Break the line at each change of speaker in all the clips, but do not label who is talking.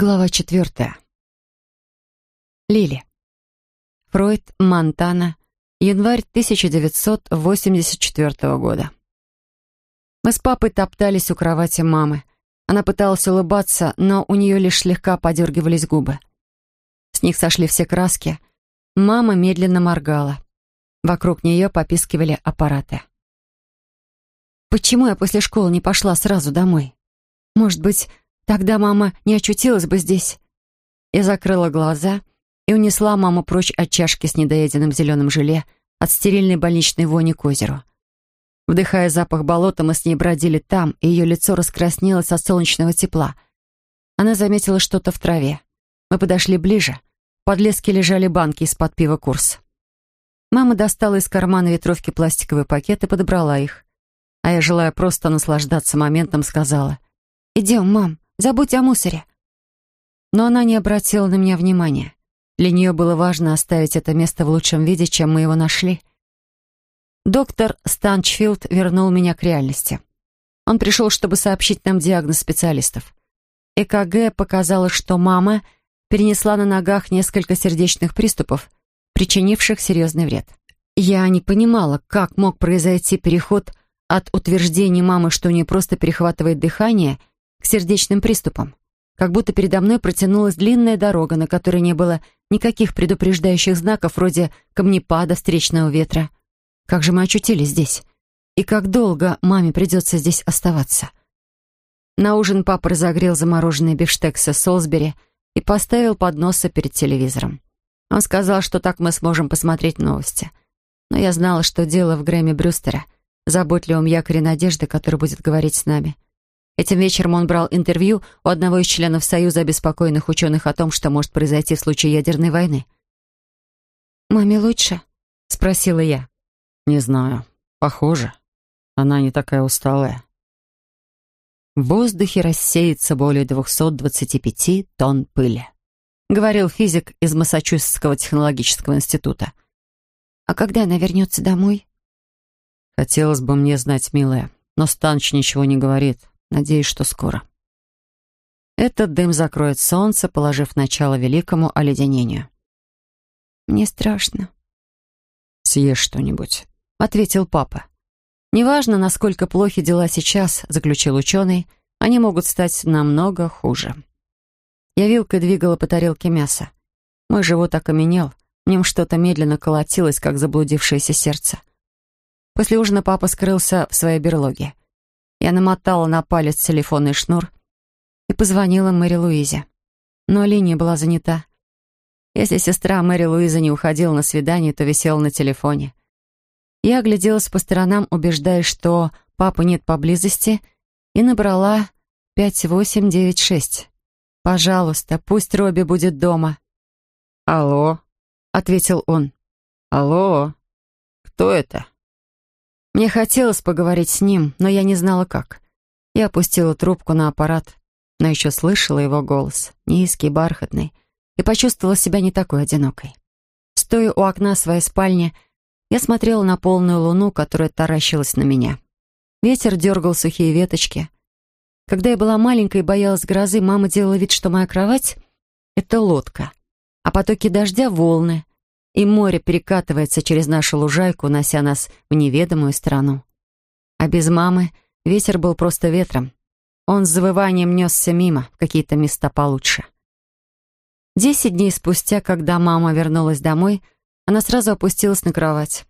Глава четвертая. Лили. Фройд, Монтана, январь 1984 года. Мы с папой топтались у кровати мамы. Она пыталась улыбаться, но у нее лишь слегка подергивались губы. С них сошли все краски. Мама медленно моргала. Вокруг нее попискивали аппараты. Почему я после школы не пошла сразу домой? Может быть, Тогда мама не очутилась бы здесь. Я закрыла глаза и унесла маму прочь от чашки с недоеденным зеленым желе, от стерильной больничной вони к озеру. Вдыхая запах болота, мы с ней бродили там, и ее лицо раскраснелось от солнечного тепла. Она заметила что-то в траве. Мы подошли ближе. В подлеске лежали банки из-под пива «Курс». Мама достала из кармана ветровки пластиковый пакет и подобрала их. А я, желая просто наслаждаться моментом, сказала, «Идем, мам, Забудь о мусоре». Но она не обратила на меня внимания. Для нее было важно оставить это место в лучшем виде, чем мы его нашли. Доктор Станчфилд вернул меня к реальности. Он пришел, чтобы сообщить нам диагноз специалистов. ЭКГ показало, что мама перенесла на ногах несколько сердечных приступов, причинивших серьезный вред. Я не понимала, как мог произойти переход от утверждений мамы, что у нее просто перехватывает дыхание, к сердечным приступам. Как будто передо мной протянулась длинная дорога, на которой не было никаких предупреждающих знаков вроде камнепада, встречного ветра. Как же мы очутились здесь? И как долго маме придется здесь оставаться? На ужин папа разогрел замороженные бифштексы Солсбери и поставил подносы перед телевизором. Он сказал, что так мы сможем посмотреть новости. Но я знала, что дело в Грэме Брюстера, заботливом якоре надежды, который будет говорить с нами. Этим вечером он брал интервью у одного из членов Союза обеспокоенных ученых о том, что может произойти в случае ядерной войны. «Маме лучше?» — спросила я.
«Не знаю. Похоже. Она не такая усталая».
В воздухе рассеется более 225 тонн пыли, говорил физик из Массачусетского технологического института. «А когда она вернется домой?»
«Хотелось бы мне знать, милая, но Станч ничего не говорит. Надеюсь, что скоро. Этот дым закроет солнце, положив начало великому оледенению.
«Мне страшно».
«Съешь что-нибудь», —
ответил папа. «Неважно, насколько плохи дела сейчас», — заключил ученый, «они могут стать намного хуже». Я вилкой двигала по тарелке мяса. Мой живот окаменел, в нем что-то медленно колотилось, как заблудившееся сердце. После ужина папа скрылся в своей берлоге. Я намотала на палец телефонный шнур и позвонила Мэри Луизе. Но линия была занята. Если сестра Мэри Луиза не уходила на свидание, то висела на телефоне. Я огляделась по сторонам, убеждаясь, что папы нет поблизости, и набрала 5896. «Пожалуйста, пусть Робби будет дома».
«Алло», — ответил он. «Алло, кто это?»
Мне хотелось поговорить с ним, но я не знала как. Я опустила трубку на аппарат, но еще слышала его голос, низкий, бархатный, и почувствовала себя не такой одинокой. Стоя у окна своей спальни, я смотрела на полную луну, которая таращилась на меня. Ветер дергал сухие веточки. Когда я была маленькой и боялась грозы, мама делала вид, что моя кровать — это лодка, а потоки дождя — волны, и море перекатывается через нашу лужайку, унося нас в неведомую страну. А без мамы ветер был просто ветром. Он с завыванием несся мимо, в какие-то места получше. Десять дней спустя, когда мама вернулась домой, она сразу опустилась на кровать.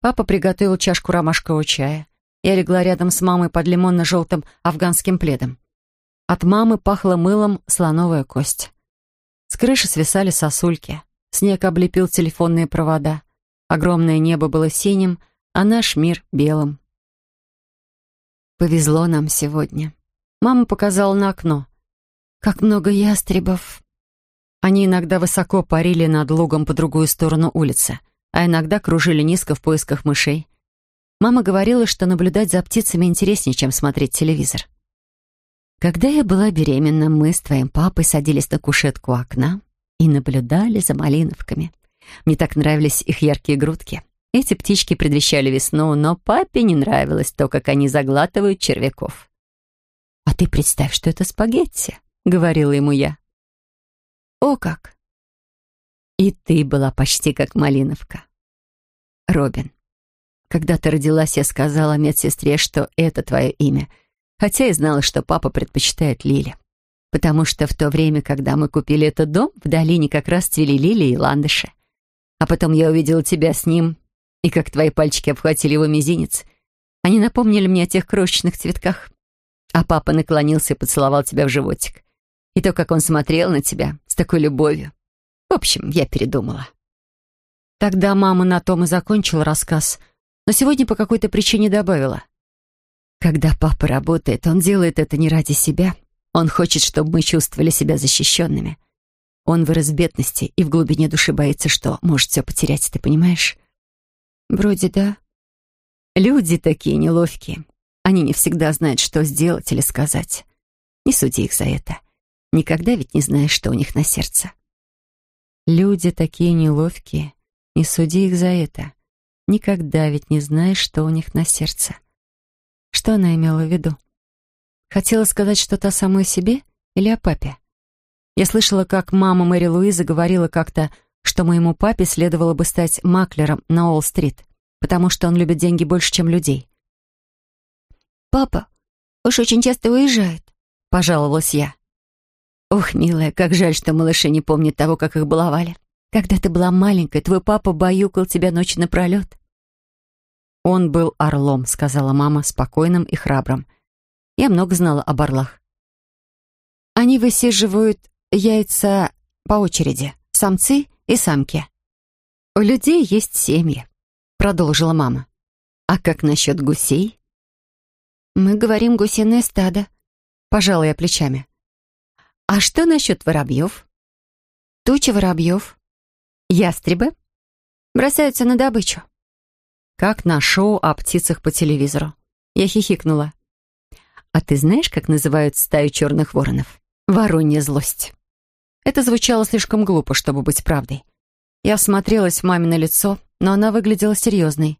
Папа приготовил чашку ромашкового чая. Я легла рядом с мамой под лимонно-желтым афганским пледом. От мамы пахло мылом слоновая кость. С крыши свисали сосульки. Снег облепил телефонные провода. Огромное небо было синим, а наш мир — белым. Повезло нам сегодня. Мама показала на окно. Как много ястребов. Они иногда высоко парили над лугом по другую сторону улицы, а иногда кружили низко в поисках мышей. Мама говорила, что наблюдать за птицами интереснее, чем смотреть телевизор. Когда я была беременна, мы с твоим папой садились на кушетку окна, и наблюдали за малиновками. Мне так нравились их яркие грудки. Эти птички предвещали весну, но папе не нравилось то, как они заглатывают червяков. «А ты представь, что это спагетти», — говорила ему я. О как! И ты была почти как Малиновка. Робин, когда ты родилась, я сказала медсестре, что это твое имя, хотя и знала, что папа предпочитает Лили. Потому что в то время, когда мы купили этот дом, в долине как раз цвели лилии и ландыши. А потом я увидела тебя с ним, и как твои пальчики обхватили его мизинец. Они напомнили мне о тех крошечных цветках. А папа наклонился и поцеловал тебя в животик. И то, как он смотрел на тебя с такой любовью. В общем, я передумала. Тогда мама на том и закончила рассказ, но сегодня по какой-то причине добавила. Когда папа работает, он делает это не ради себя. Он хочет, чтобы мы чувствовали себя защищенными. Он вырос в бедности и в глубине души боится, что может все потерять, ты понимаешь? Вроде да. Люди такие неловкие. Они не всегда знают, что сделать или сказать. Не суди их за это. Никогда ведь не знаешь, что у них на сердце. Люди такие неловкие. Не суди их за это. Никогда ведь не знаешь, что у них на сердце. Что она имела в виду? Хотела сказать что-то о самой себе или о папе? Я слышала, как мама Мэри Луиза говорила как-то, что моему папе следовало бы стать маклером на Уолл-стрит, потому что он любит деньги больше, чем людей. «Папа уж очень часто уезжает», — пожаловалась я. «Ох, милая, как жаль, что малыши не помнят того, как их баловали. Когда ты была маленькой, твой папа баюкал тебя ночь напролет».
«Он был орлом», — сказала мама, спокойным и храбрым. Я много знала об орлах.
Они высиживают яйца по очереди, самцы и самки. У людей есть семьи, продолжила мама. А как насчет гусей? Мы говорим гусиное стадо, пожала я плечами. А что насчет воробьев? Туча воробьев. Ястребы бросаются на добычу.
Как на шоу о птицах по телевизору. Я хихикнула. А ты знаешь, как называют стаю черных воронов? Воронья злость. Это звучало слишком глупо, чтобы быть правдой. Я всмотрелась в мамино лицо, но она выглядела серьезной.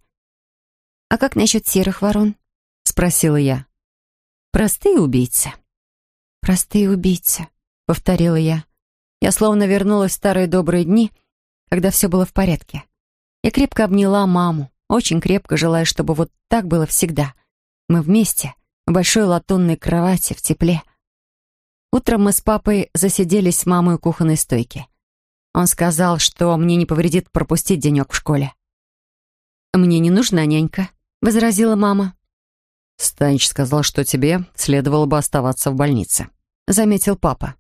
«А как насчет серых ворон?» — спросила я.
«Простые убийцы».
«Простые убийцы», — повторила я. Я словно вернулась в старые добрые дни, когда все было в порядке. Я крепко обняла маму, очень крепко желая, чтобы вот так было всегда. Мы вместе, большой латунной кровати, в тепле. Утром мы с папой засиделись с мамой у кухонной стойки. Он сказал, что мне не повредит пропустить денек в школе. «Мне не нужна нянька», — возразила мама.
«Станич сказал, что тебе следовало бы оставаться в больнице», — заметил папа.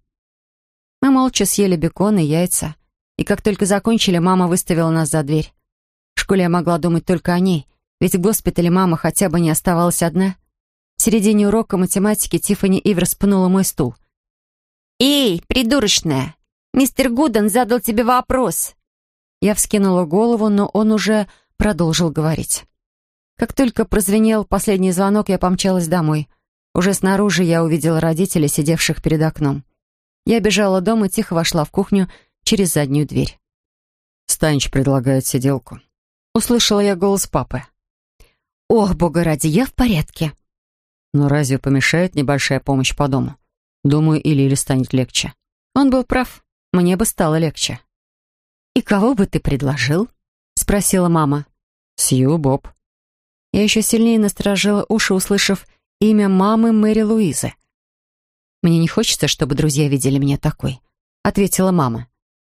Мы молча съели бекон и яйца, и как только закончили, мама выставила нас за дверь. В школе я могла думать только о ней, ведь в госпитале мама хотя бы не оставалась одна. В середине урока математики Тиффани Иверс пнула мой стул — «Эй, придурочная! Мистер Гуден задал тебе вопрос!» Я вскинула голову, но он уже продолжил говорить. Как только прозвенел последний звонок, я помчалась домой. Уже снаружи я увидела родителей, сидевших перед окном. Я бежала дома и тихо вошла в кухню через заднюю дверь.
«Станич предлагает сиделку».
Услышала я голос папы. «Ох, бога ради, я в порядке».
«Но разве помешает небольшая помощь по дому?» Думаю, и Лиле станет легче.
Он был прав. Мне бы стало легче. «И кого бы ты предложил?» — спросила мама.
«Сью Боб».
Я еще сильнее насторожила уши, услышав имя мамы Мэри Луизы. «Мне не хочется, чтобы друзья видели меня такой», — ответила мама.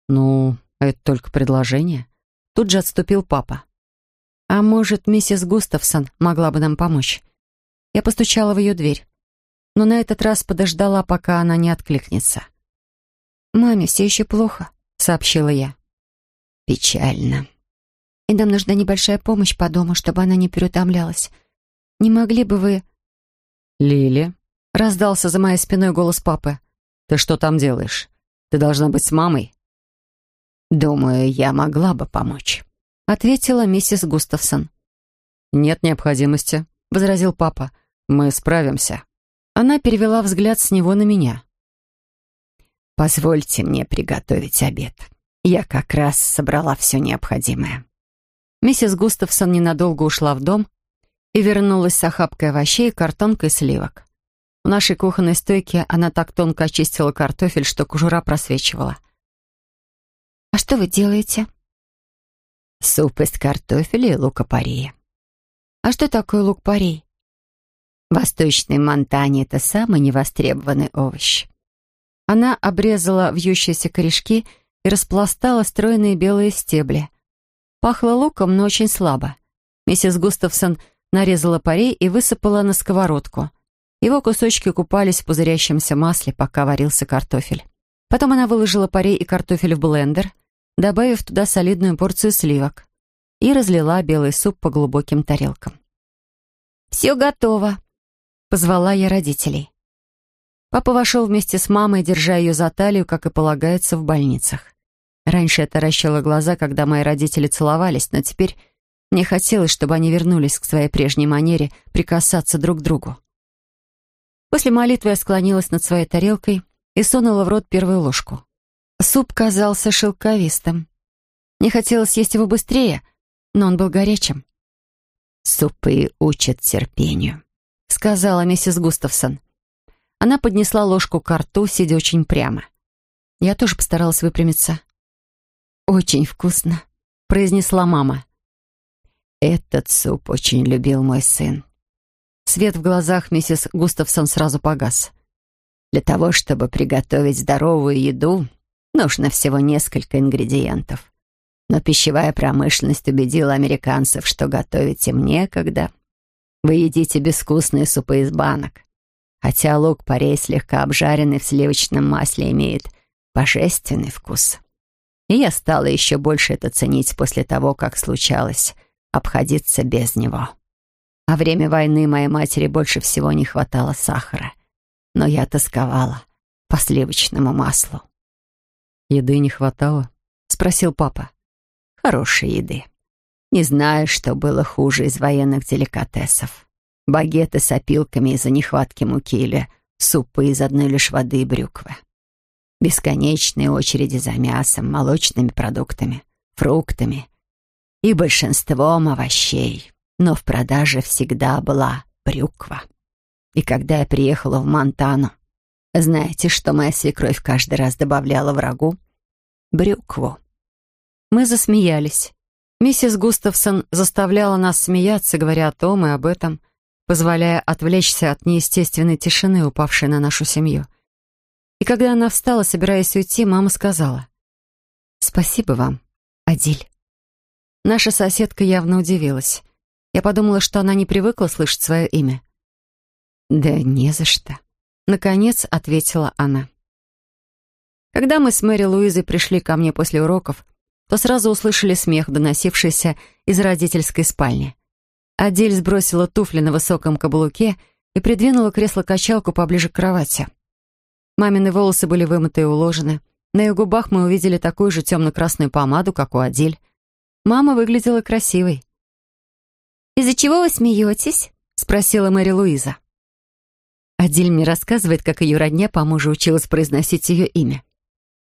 «Ну, это только предложение».
Тут же отступил папа. «А может, миссис Густавсон могла бы нам помочь?» Я постучала в ее дверь но на этот раз подождала, пока она не откликнется. «Маме все еще плохо», — сообщила я. «Печально. И нам нужна небольшая помощь по дому, чтобы она не переутомлялась. Не могли бы вы...»
«Лили?»
— раздался за моей спиной голос папы.
«Ты что там делаешь? Ты должна быть с мамой».
«Думаю, я могла бы помочь», — ответила миссис Густавсон.
«Нет необходимости», — возразил папа. «Мы справимся».
Она перевела взгляд с него на меня.
«Позвольте мне приготовить обед. Я как раз собрала все необходимое».
Миссис Густавсон ненадолго ушла в дом и вернулась с охапкой овощей и картонкой сливок. В нашей кухонной стойке она так тонко очистила картофель, что кожура просвечивала. «А что вы делаете?»
«Суп из картофеля и лука-порей».
«А что такое лук-порей?»
В Восточной Монтане это самый невостребованный овощ.
Она обрезала вьющиеся корешки и распластала стройные белые стебли. Пахло луком, но очень слабо. Миссис Густавсон нарезала парей и высыпала на сковородку. Его кусочки купались в пузырящемся масле, пока варился картофель. Потом она выложила парей и картофель в блендер, добавив туда солидную порцию сливок, и разлила белый суп по глубоким тарелкам.
«Все готово», — позвала я родителей.
Папа вошел вместе с мамой, держа ее за талию, как и полагается в больницах. Раньше я таращила глаза, когда мои родители целовались, но теперь мне хотелось, чтобы они вернулись к своей прежней манере прикасаться друг к другу. После молитвы я склонилась над своей тарелкой и сунула в рот первую ложку. Суп казался шелковистым. Мне хотелось есть его быстрее, но он был горячим.
«Супы учат терпению», —
сказала миссис Густавсон. Она поднесла ложку к рту, сидя очень прямо. Я тоже постаралась выпрямиться. «Очень вкусно», — произнесла мама.
«Этот суп очень любил мой сын».
Свет в глазах миссис Густавсон сразу погас.
«Для того, чтобы приготовить здоровую еду, нужно всего несколько ингредиентов. Но пищевая промышленность убедила американцев, что готовить им некогда. Вы едите безвкусные супы из банок. Хотя лук-порей, слегка обжаренный в сливочном масле, имеет божественный вкус. И я стала еще больше это ценить после того, как случалось обходиться без него. Во время войны моей матери больше всего не хватало сахара, но я тосковала по сливочному маслу.
«Еды не хватало?» — спросил папа.
«Хорошей еды. Не знаю, что было хуже из военных деликатесов. Багеты с опилками из-за нехватки муки или супы из одной лишь воды и брюквы. Бесконечные очереди за мясом, молочными продуктами, фруктами и большинством овощей. Но в продаже всегда была брюква. И когда я приехала в Монтану, знаете, что моя свекровь каждый раз добавляла врагу? Брюкву.
Мы засмеялись. Миссис Густавсон заставляла нас смеяться, говоря о том и об этом, позволяя отвлечься от неестественной тишины, упавшей на нашу семью. И когда она встала, собираясь уйти, мама сказала, «Спасибо вам, Адиль». Наша соседка явно удивилась. Я подумала, что она не привыкла слышать свое имя.
«Да не за что», —
наконец ответила она. Когда мы с Мэри Луизой пришли ко мне после уроков, то сразу услышали смех, доносившийся из родительской спальни. Адель сбросила туфли на высоком каблуке и придвинула кресло-качалку поближе к кровати. Мамины волосы были вымыты и уложены. На ее губах мы увидели такую же темно-красную помаду, как у Адель. Мама выглядела красивой.
«Из-за чего вы смеетесь?» — спросила Мэри Луиза.
Адель мне рассказывает, как ее родня по мужу училась произносить ее имя.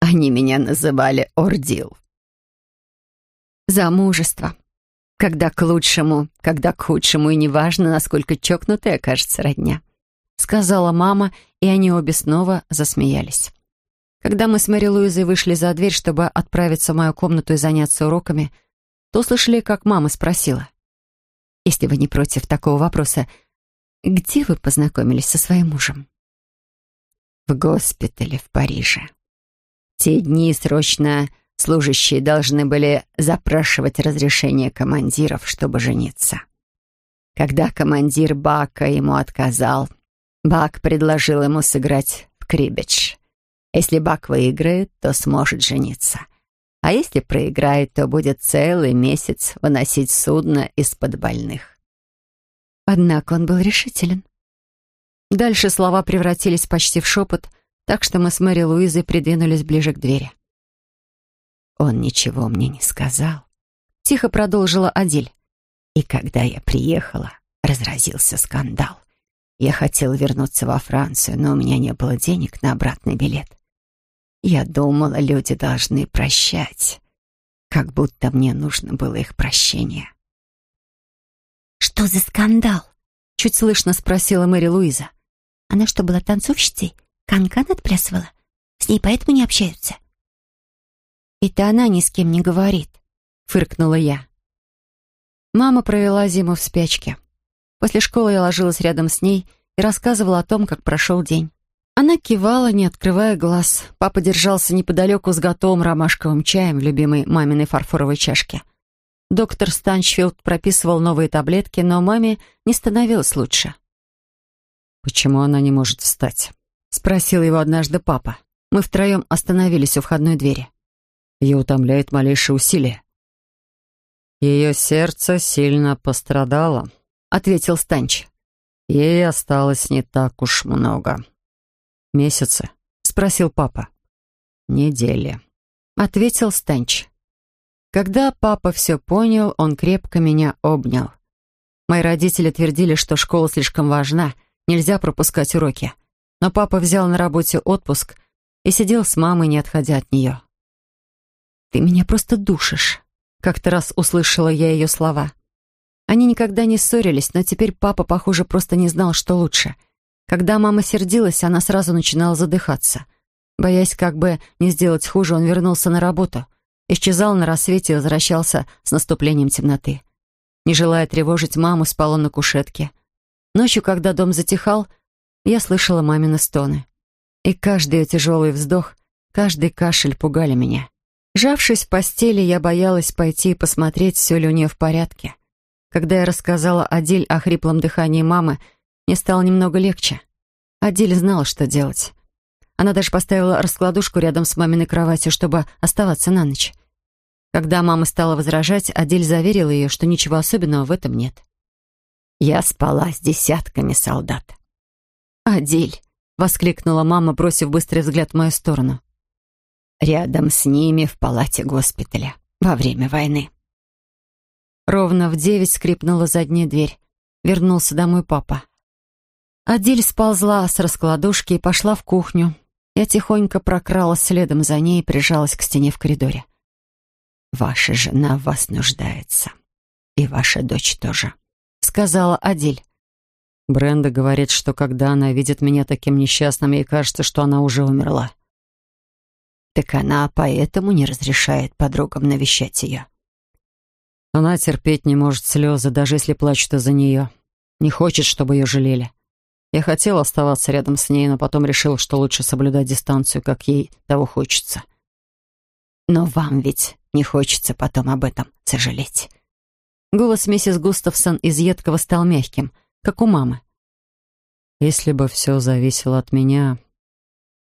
Они меня называли Ордил.
Замужество. Когда к лучшему, когда к худшему, и неважно, насколько чокнутая окажется родня. Сказала мама, и они обе снова засмеялись. Когда мы с Мэри Луизой вышли за дверь, чтобы отправиться в мою комнату и заняться уроками, то слышали, как мама спросила. «Если вы не против такого вопроса, где вы познакомились со своим мужем?»
«В госпитале в Париже. Те дни срочно служащие должны были запрашивать разрешение командиров, чтобы жениться. Когда командир Бака ему отказал, Бак предложил ему сыграть в крибидж. Если Бак выиграет, то сможет жениться. А если проиграет, то будет целый месяц выносить судно из-под больных.
Однако он был решителен. Дальше слова превратились почти в шепот, так что мы с Мэри Луизой придвинулись ближе к двери.
Он ничего мне не сказал.
Тихо продолжила Адиль.
И когда я приехала, разразился скандал. Я хотела вернуться во Францию, но у меня не было денег на обратный билет. Я думала, люди должны прощать, как будто мне нужно было их прощение.
«Что за скандал?» — чуть слышно спросила Мэри Луиза. «Она что, была танцовщицей? Канкан -кан отплясывала? С ней поэтому не общаются?» «Это она ни с кем не говорит», — фыркнула я. Мама провела зиму в спячке. После школы я ложилась рядом с ней и рассказывала о том, как прошел день. Она кивала, не открывая глаз. Папа держался неподалеку с готовым ромашковым чаем в любимой маминой фарфоровой чашке. Доктор Станчфилд прописывал новые таблетки, но маме не становилось лучше.
«Почему она не может встать?» — спросил его однажды папа. Мы втроем остановились у входной двери. Ее утомляет малейшее усилие. «Ее сердце сильно пострадало», — ответил Станч. «Ей осталось не так уж много». «Месяцы?» — спросил папа. «Недели», — ответил Станч. Когда папа все понял, он крепко меня обнял. Мои родители твердили, что школа слишком важна, нельзя пропускать уроки. Но папа взял на работе отпуск и сидел с мамой, не отходя от нее. «Ты меня просто душишь», — как-то раз услышала я ее слова. Они никогда не ссорились, но теперь папа, похоже, просто не знал, что лучше — когда мама сердилась, она сразу начинала задыхаться. Боясь как бы не сделать хуже, он вернулся на работу. Исчезал на рассвете и возвращался с наступлением темноты. Не желая тревожить маму, спала на кушетке. Ночью, когда дом затихал, я слышала мамины стоны. И каждый тяжелый вздох, каждый кашель пугали меня. Жавшись в постели, я боялась пойти и посмотреть, все ли у нее в порядке. Когда я рассказала Адиль о хриплом дыхании мамы, мне стало немного легче. Адиль знала, что делать. Она даже поставила раскладушку рядом с маминой кроватью, чтобы оставаться на ночь. Когда мама стала возражать, Адиль заверила ее, что ничего особенного в этом нет. «Я спала с десятками солдат». «Адиль!» — воскликнула мама, бросив быстрый взгляд в мою сторону. «Рядом с ними в палате госпиталя во время войны». Ровно в девять скрипнула задняя дверь. Вернулся домой папа. Адель сползла с раскладушки и пошла в кухню. Я тихонько прокралась следом за ней и прижалась к стене в коридоре. «Ваша жена в вас нуждается. И ваша дочь тоже», — сказала Адель. Бренда говорит, что когда она видит меня таким несчастным, ей кажется, что она уже умерла.
Так она поэтому не разрешает подругам навещать ее.
Она терпеть не может слезы, даже если плачут из-за нее. Не хочет, чтобы ее жалели. Я хотел оставаться рядом с ней, но потом решил, что лучше соблюдать дистанцию, как ей того хочется.
Но вам ведь не хочется потом об этом сожалеть.
Голос миссис Густавсон из едкого стал мягким, как у мамы.
Если бы все зависело от меня...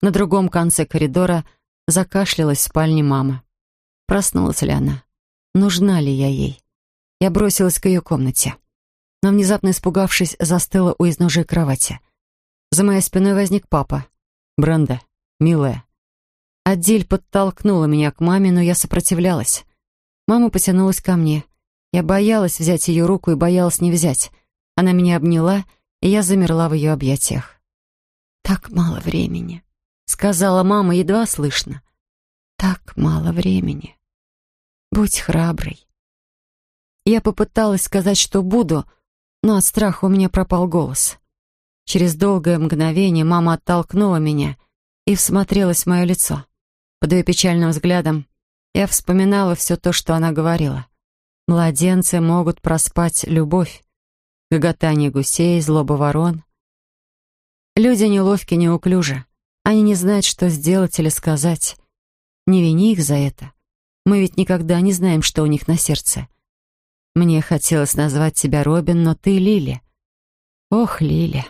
На другом конце коридора закашлялась в спальне мама. Проснулась ли она? Нужна ли я ей? Я бросилась к ее комнате но, внезапно испугавшись, застыла у изножия кровати. За моей спиной возник папа. «Бренда, милая». Адиль подтолкнула меня к маме, но я сопротивлялась. Мама потянулась ко мне. Я боялась взять ее руку и боялась не взять. Она меня обняла, и я замерла в ее объятиях. «Так мало времени», — сказала мама едва слышно. «Так мало времени. Будь храброй». Я попыталась сказать, что буду, — но от страха у меня пропал голос. Через долгое мгновение мама оттолкнула меня и всмотрелась в мое лицо. Под ее печальным взглядом я вспоминала все то, что она говорила. Младенцы могут проспать любовь, гоготание гусей, злоба ворон. Люди неловки, неуклюжи. Они не знают, что сделать или сказать. Не вини их за это. Мы ведь никогда не знаем, что у них на сердце. Мне хотелось назвать тебя Робин, но ты Лили. Ох, Лили.